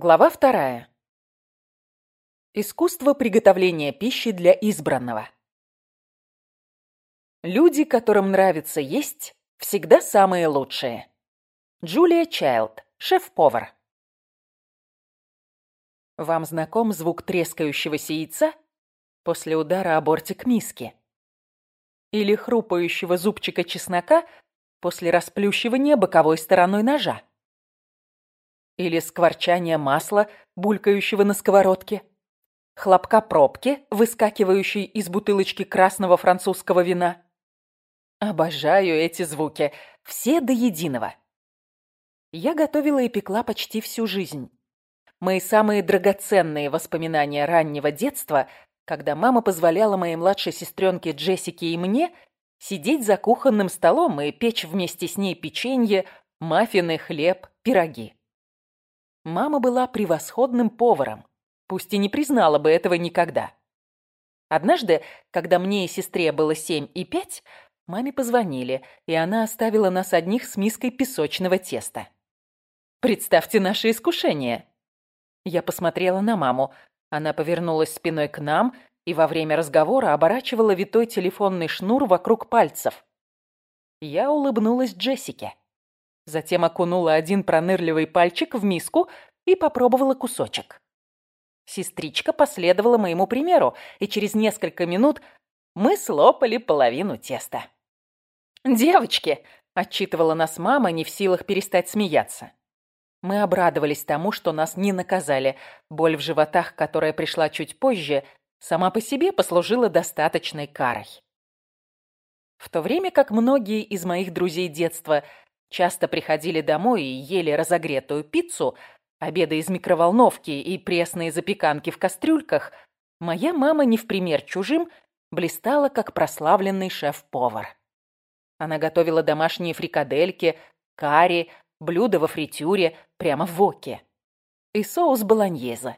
Глава вторая. Искусство приготовления пищи для избранного. Люди, которым нравится есть, всегда самые лучшие. Джулия Чайлд, шеф-повар. Вам знаком звук трескающегося яйца после удара о бортик миски? Или хрупающего зубчика чеснока после расплющивания боковой стороной ножа? Или скворчание масла, булькающего на сковородке. Хлопка пробки, выскакивающей из бутылочки красного французского вина. Обожаю эти звуки, все до единого. Я готовила и пекла почти всю жизнь. Мои самые драгоценные воспоминания раннего детства, когда мама позволяла моей младшей сестренке Джессике и мне сидеть за кухонным столом и печь вместе с ней печенье, маффины, хлеб, пироги. Мама была превосходным поваром, пусть и не признала бы этого никогда. Однажды, когда мне и сестре было семь и пять, маме позвонили, и она оставила нас одних с миской песочного теста. Представьте наше искушение. Я посмотрела на маму. Она повернулась спиной к нам и во время разговора оборачивала витой телефонный шнур вокруг пальцев. Я улыбнулась Джессике. Затем окунула один пронырливый пальчик в миску и попробовала кусочек. Сестричка последовала моему примеру, и через несколько минут мы слопали половину теста. «Девочки!» – отчитывала нас мама, не в силах перестать смеяться. Мы обрадовались тому, что нас не наказали. Боль в животах, которая пришла чуть позже, сама по себе послужила достаточной карой. В то время как многие из моих друзей детства часто приходили домой и ели разогретую пиццу, обеды из микроволновки и пресные запеканки в кастрюльках, моя мама не в пример чужим блистала как прославленный шеф-повар. Она готовила домашние фрикадельки, карри, блюда во фритюре, прямо в воке. И соус болоньезе.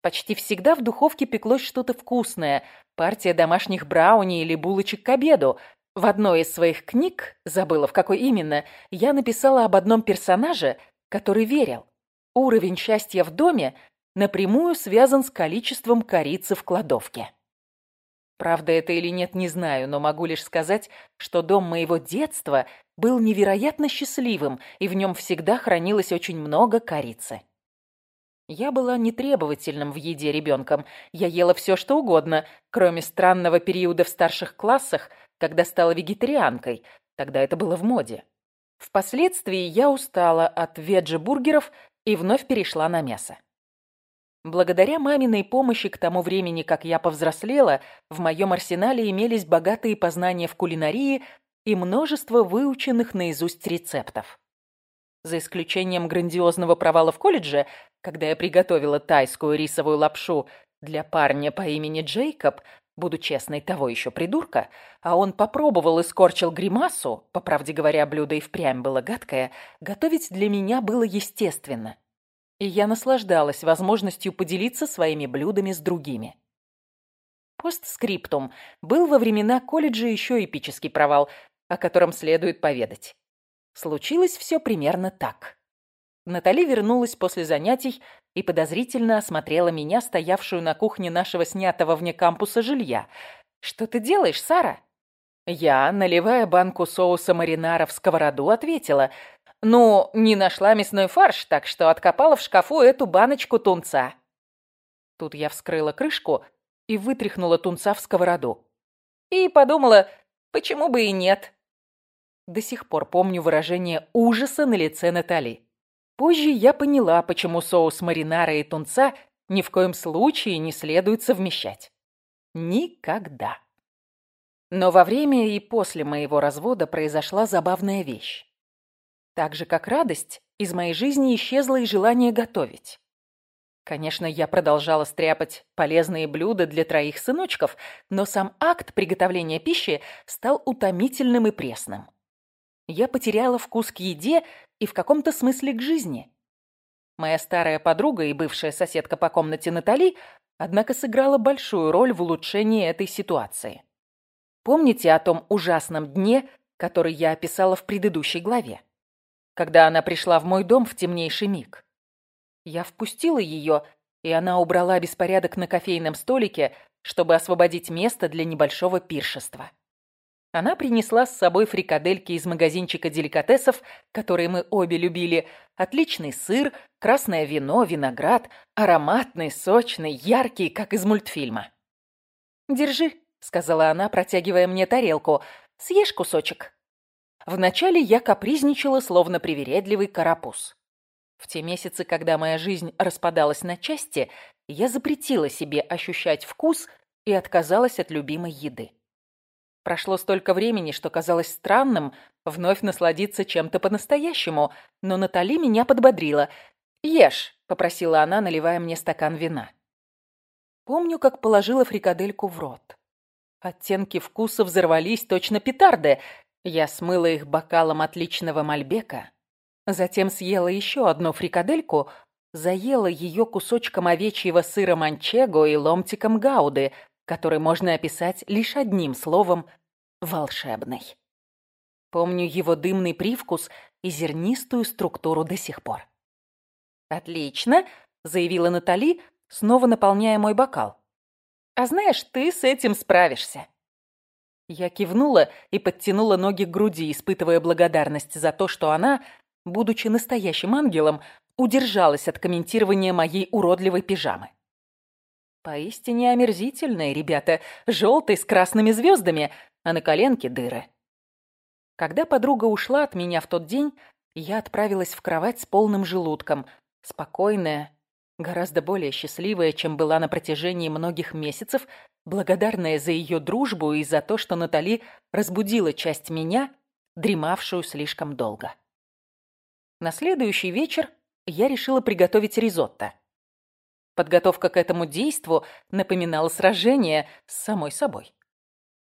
Почти всегда в духовке пеклось что-то вкусное, партия домашних брауни или булочек к обеду, в одной из своих книг, забыла в какой именно, я написала об одном персонаже, который верил. Уровень счастья в доме напрямую связан с количеством корицы в кладовке. Правда это или нет, не знаю, но могу лишь сказать, что дом моего детства был невероятно счастливым, и в нем всегда хранилось очень много корицы. Я была нетребовательным в еде ребенком. Я ела все, что угодно, кроме странного периода в старших классах – когда стала вегетарианкой. Тогда это было в моде. Впоследствии я устала от веджи-бургеров и вновь перешла на мясо. Благодаря маминой помощи к тому времени, как я повзрослела, в моем арсенале имелись богатые познания в кулинарии и множество выученных наизусть рецептов. За исключением грандиозного провала в колледже, когда я приготовила тайскую рисовую лапшу для парня по имени Джейкоб, Буду честной, того еще придурка, а он попробовал и скорчил гримасу, по правде говоря, блюдо и впрямь было гадкое, готовить для меня было естественно. И я наслаждалась возможностью поделиться своими блюдами с другими. Постскриптум был во времена колледжа еще эпический провал, о котором следует поведать. Случилось все примерно так. Натали вернулась после занятий и подозрительно осмотрела меня, стоявшую на кухне нашего снятого вне кампуса жилья. «Что ты делаешь, Сара?» Я, наливая банку соуса маринара в сковороду, ответила. «Ну, не нашла мясной фарш, так что откопала в шкафу эту баночку тунца». Тут я вскрыла крышку и вытряхнула тунца в сковороду. И подумала, почему бы и нет. До сих пор помню выражение ужаса на лице Натали. Позже я поняла, почему соус маринара и тунца ни в коем случае не следует совмещать. Никогда. Но во время и после моего развода произошла забавная вещь. Так же, как радость, из моей жизни исчезло и желание готовить. Конечно, я продолжала стряпать полезные блюда для троих сыночков, но сам акт приготовления пищи стал утомительным и пресным. Я потеряла вкус к еде и в каком-то смысле к жизни. Моя старая подруга и бывшая соседка по комнате Натали, однако, сыграла большую роль в улучшении этой ситуации. Помните о том ужасном дне, который я описала в предыдущей главе? Когда она пришла в мой дом в темнейший миг. Я впустила ее, и она убрала беспорядок на кофейном столике, чтобы освободить место для небольшого пиршества. Она принесла с собой фрикадельки из магазинчика деликатесов, которые мы обе любили, отличный сыр, красное вино, виноград, ароматный, сочный, яркий, как из мультфильма. «Держи», — сказала она, протягивая мне тарелку, — «съешь кусочек». Вначале я капризничала, словно привередливый карапуз. В те месяцы, когда моя жизнь распадалась на части, я запретила себе ощущать вкус и отказалась от любимой еды. Прошло столько времени, что казалось странным вновь насладиться чем-то по-настоящему, но Натали меня подбодрила. «Ешь», — попросила она, наливая мне стакан вина. Помню, как положила фрикадельку в рот. Оттенки вкуса взорвались точно петарды. Я смыла их бокалом отличного мальбека, затем съела еще одну фрикадельку, заела ее кусочком овечьего сыра манчего и ломтиком гауды, который можно описать лишь одним словом «волшебный». Помню его дымный привкус и зернистую структуру до сих пор. «Отлично», — заявила Натали, снова наполняя мой бокал. «А знаешь, ты с этим справишься». Я кивнула и подтянула ноги к груди, испытывая благодарность за то, что она, будучи настоящим ангелом, удержалась от комментирования моей уродливой пижамы. Поистине омерзительные ребята, желтый с красными звездами, а на коленке дыры. Когда подруга ушла от меня в тот день, я отправилась в кровать с полным желудком, спокойная, гораздо более счастливая, чем была на протяжении многих месяцев, благодарная за ее дружбу и за то, что Натали разбудила часть меня, дремавшую слишком долго. На следующий вечер я решила приготовить ризотто. Подготовка к этому действу напоминала сражение с самой собой.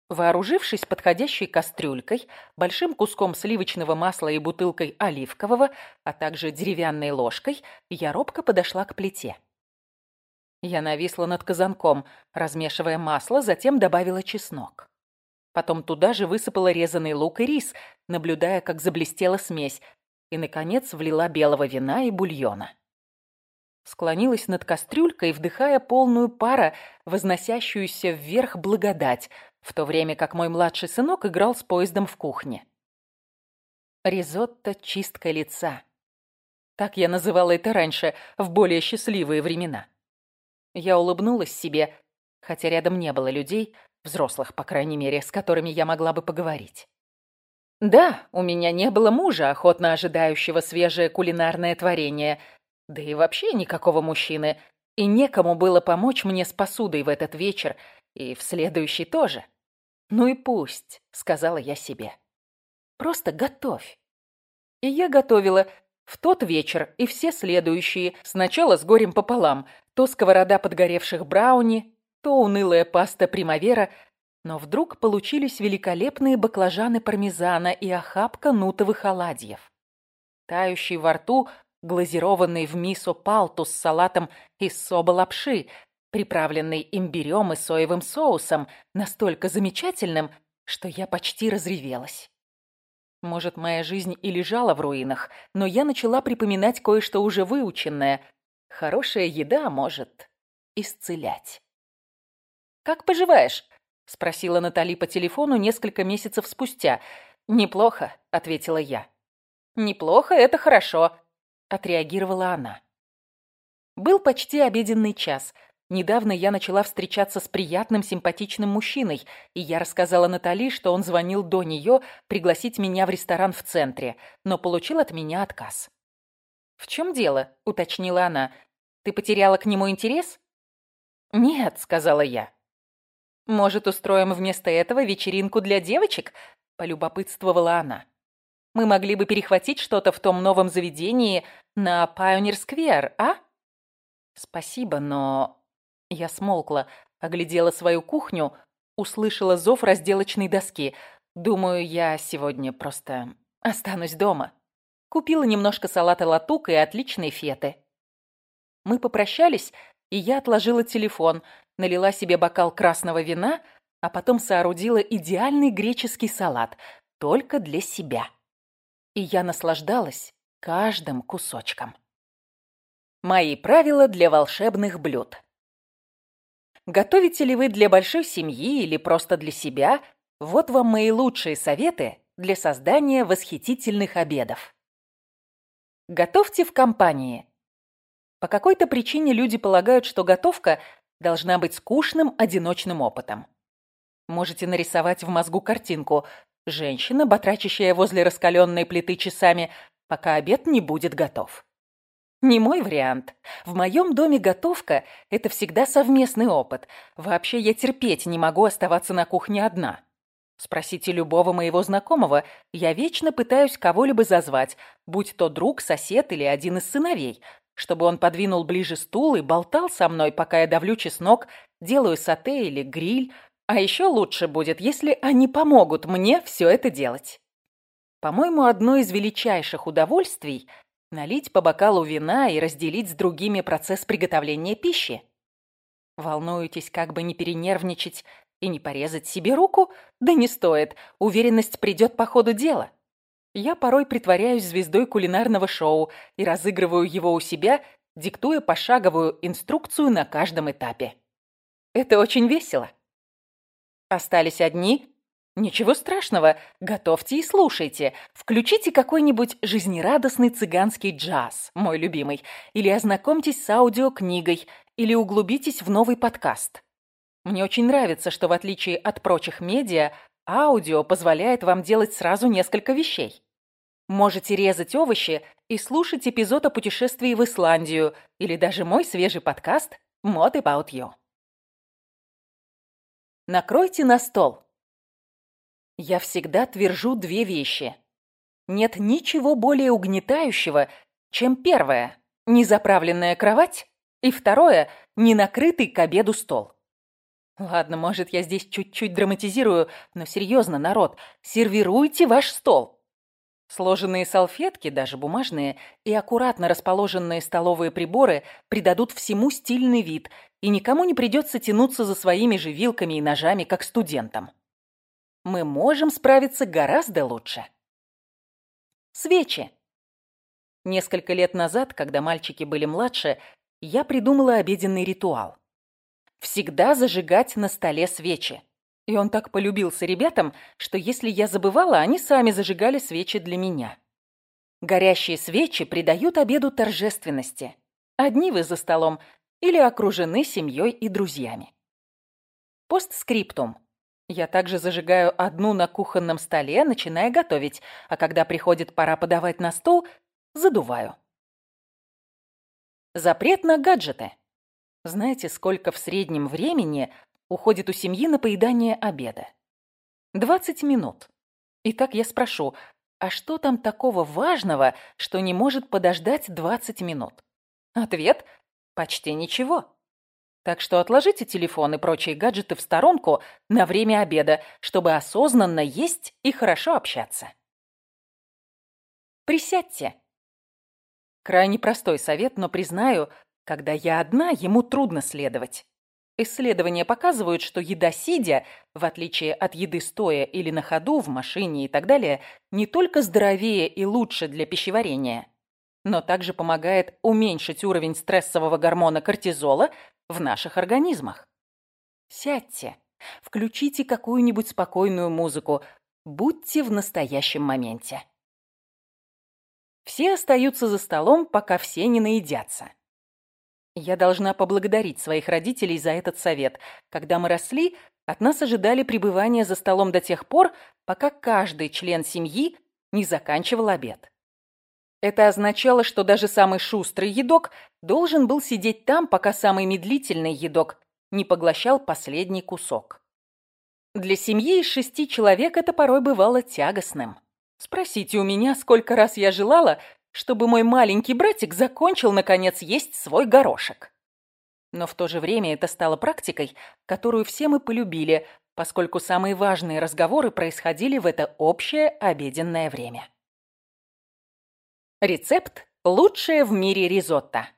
Вооружившись подходящей кастрюлькой, большим куском сливочного масла и бутылкой оливкового, а также деревянной ложкой, я робко подошла к плите. Я нависла над казанком, размешивая масло, затем добавила чеснок. Потом туда же высыпала резаный лук и рис, наблюдая, как заблестела смесь, и, наконец, влила белого вина и бульона. Склонилась над кастрюлькой, вдыхая полную пара, возносящуюся вверх благодать, в то время как мой младший сынок играл с поездом в кухне. Ризотто чистка лица. Так я называла это раньше, в более счастливые времена. Я улыбнулась себе, хотя рядом не было людей, взрослых, по крайней мере, с которыми я могла бы поговорить. Да, у меня не было мужа, охотно ожидающего свежее кулинарное творение, да и вообще никакого мужчины, и некому было помочь мне с посудой в этот вечер, и в следующий тоже. «Ну и пусть», — сказала я себе. «Просто готовь». И я готовила в тот вечер и все следующие, сначала с горем пополам, то сковорода подгоревших брауни, то унылая паста примавера, но вдруг получились великолепные баклажаны пармезана и охапка нутовых оладьев. Тающий во рту глазированный в мисо палтус с салатом из соба лапши, приправленный имбирем и соевым соусом, настолько замечательным, что я почти разревелась. Может, моя жизнь и лежала в руинах, но я начала припоминать кое-что уже выученное. Хорошая еда может исцелять. «Как поживаешь?» — спросила Натали по телефону несколько месяцев спустя. «Неплохо», — ответила я. «Неплохо, это хорошо», — отреагировала она. Был почти обеденный час — Недавно я начала встречаться с приятным, симпатичным мужчиной, и я рассказала Натали, что он звонил до нее пригласить меня в ресторан в центре, но получил от меня отказ. «В чем дело?» — уточнила она. «Ты потеряла к нему интерес?» «Нет», — сказала я. «Может, устроим вместо этого вечеринку для девочек?» — полюбопытствовала она. «Мы могли бы перехватить что-то в том новом заведении на Пайонир-сквер, а?» «Спасибо, но я смолкла, оглядела свою кухню, услышала зов разделочной доски. Думаю, я сегодня просто останусь дома. Купила немножко салата латук и отличной феты. Мы попрощались, и я отложила телефон, налила себе бокал красного вина, а потом соорудила идеальный греческий салат, только для себя. И я наслаждалась каждым кусочком. Мои правила для волшебных блюд. Готовите ли вы для большой семьи или просто для себя? Вот вам мои лучшие советы для создания восхитительных обедов. Готовьте в компании. По какой-то причине люди полагают, что готовка должна быть скучным одиночным опытом. Можете нарисовать в мозгу картинку. Женщина, батрачащая возле раскаленной плиты часами, пока обед не будет готов. Не мой вариант. В моем доме готовка – это всегда совместный опыт. Вообще я терпеть не могу оставаться на кухне одна. Спросите любого моего знакомого, я вечно пытаюсь кого-либо зазвать, будь то друг, сосед или один из сыновей, чтобы он подвинул ближе стул и болтал со мной, пока я давлю чеснок, делаю сате или гриль. А еще лучше будет, если они помогут мне все это делать. По-моему, одно из величайших удовольствий Налить по бокалу вина и разделить с другими процесс приготовления пищи. Волнуетесь, как бы не перенервничать и не порезать себе руку? Да не стоит, уверенность придет по ходу дела. Я порой притворяюсь звездой кулинарного шоу и разыгрываю его у себя, диктуя пошаговую инструкцию на каждом этапе. Это очень весело. Остались одни? Ничего страшного, готовьте и слушайте. Включите какой-нибудь жизнерадостный цыганский джаз, мой любимый, или ознакомьтесь с аудиокнигой, или углубитесь в новый подкаст. Мне очень нравится, что в отличие от прочих медиа, аудио позволяет вам делать сразу несколько вещей. Можете резать овощи и слушать эпизод о путешествии в Исландию или даже мой свежий подкаст «Mod About You». Накройте на стол. Я всегда твержу две вещи. Нет ничего более угнетающего, чем первое – незаправленная кровать, и второе – ненакрытый к обеду стол. Ладно, может, я здесь чуть-чуть драматизирую, но серьезно, народ, сервируйте ваш стол. Сложенные салфетки, даже бумажные, и аккуратно расположенные столовые приборы придадут всему стильный вид, и никому не придется тянуться за своими же вилками и ножами, как студентам мы можем справиться гораздо лучше. Свечи. Несколько лет назад, когда мальчики были младше, я придумала обеденный ритуал. Всегда зажигать на столе свечи. И он так полюбился ребятам, что если я забывала, они сами зажигали свечи для меня. Горящие свечи придают обеду торжественности. Одни вы за столом или окружены семьей и друзьями. Постскриптум. Я также зажигаю одну на кухонном столе, начиная готовить, а когда приходит пора подавать на стол, задуваю. Запрет на гаджеты. Знаете, сколько в среднем времени уходит у семьи на поедание обеда? 20 минут. Итак, я спрошу, а что там такого важного, что не может подождать 20 минут? Ответ – почти ничего. Так что отложите телефон и прочие гаджеты в сторонку на время обеда, чтобы осознанно есть и хорошо общаться. Присядьте. Крайне простой совет, но признаю, когда я одна, ему трудно следовать. Исследования показывают, что еда сидя, в отличие от еды стоя или на ходу, в машине и так далее, не только здоровее и лучше для пищеварения, но также помогает уменьшить уровень стрессового гормона кортизола, в наших организмах. Сядьте, включите какую-нибудь спокойную музыку, будьте в настоящем моменте. Все остаются за столом, пока все не наедятся. Я должна поблагодарить своих родителей за этот совет. Когда мы росли, от нас ожидали пребывания за столом до тех пор, пока каждый член семьи не заканчивал обед. Это означало, что даже самый шустрый едок должен был сидеть там, пока самый медлительный едок не поглощал последний кусок. Для семьи из шести человек это порой бывало тягостным. Спросите у меня, сколько раз я желала, чтобы мой маленький братик закончил, наконец, есть свой горошек. Но в то же время это стало практикой, которую все мы полюбили, поскольку самые важные разговоры происходили в это общее обеденное время. Рецепт «Лучшее в мире ризотто».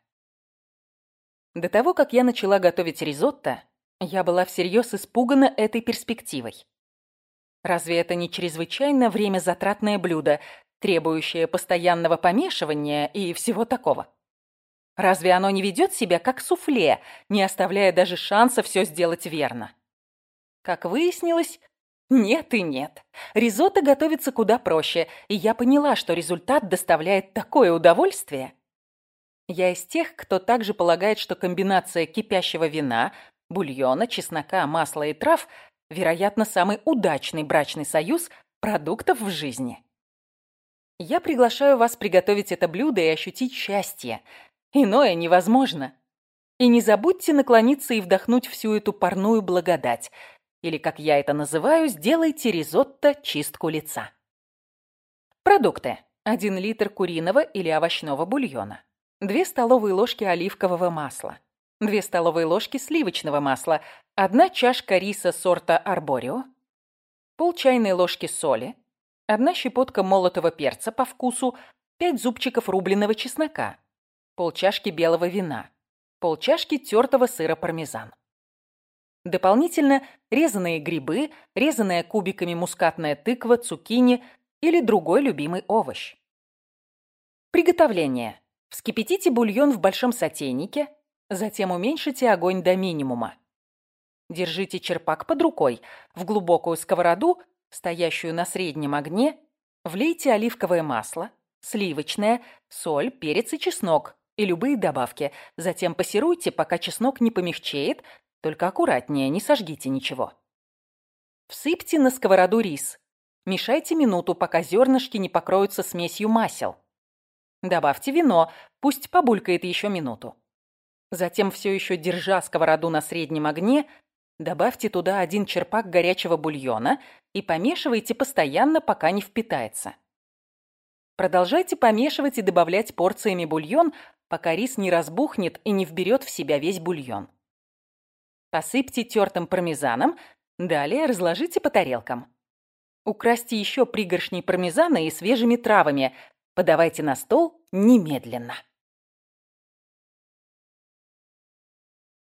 До того, как я начала готовить ризотто, я была всерьез испугана этой перспективой. Разве это не чрезвычайно времязатратное блюдо, требующее постоянного помешивания и всего такого? Разве оно не ведет себя как суфле, не оставляя даже шанса все сделать верно? Как выяснилось, нет и нет. Ризотто готовится куда проще, и я поняла, что результат доставляет такое удовольствие. Я из тех, кто также полагает, что комбинация кипящего вина, бульона, чеснока, масла и трав – вероятно, самый удачный брачный союз продуктов в жизни. Я приглашаю вас приготовить это блюдо и ощутить счастье. Иное невозможно. И не забудьте наклониться и вдохнуть всю эту парную благодать. Или, как я это называю, сделайте ризотто чистку лица. Продукты. 1 литр куриного или овощного бульона. 2 столовые ложки оливкового масла. 2 столовые ложки сливочного масла. 1 чашка риса сорта арборио. Пол чайной ложки соли. 1 щепотка молотого перца по вкусу. 5 зубчиков рубленого чеснока. Пол чашки белого вина. Пол чашки тертого сыра пармезан. Дополнительно резаные грибы, резаная кубиками мускатная тыква, цукини или другой любимый овощ. Приготовление. Вскипятите бульон в большом сотейнике, затем уменьшите огонь до минимума. Держите черпак под рукой. В глубокую сковороду, стоящую на среднем огне, влейте оливковое масло, сливочное, соль, перец и чеснок и любые добавки. Затем пассируйте, пока чеснок не помягчеет, только аккуратнее, не сожгите ничего. Всыпьте на сковороду рис. Мешайте минуту, пока зернышки не покроются смесью масел. Добавьте вино, пусть побулькает еще минуту. Затем, все еще держа сковороду на среднем огне, добавьте туда один черпак горячего бульона и помешивайте постоянно, пока не впитается. Продолжайте помешивать и добавлять порциями бульон, пока рис не разбухнет и не вберет в себя весь бульон. Посыпьте тертым пармезаном, далее разложите по тарелкам. Украсьте еще пригоршней пармезана и свежими травами. Подавайте на стол немедленно.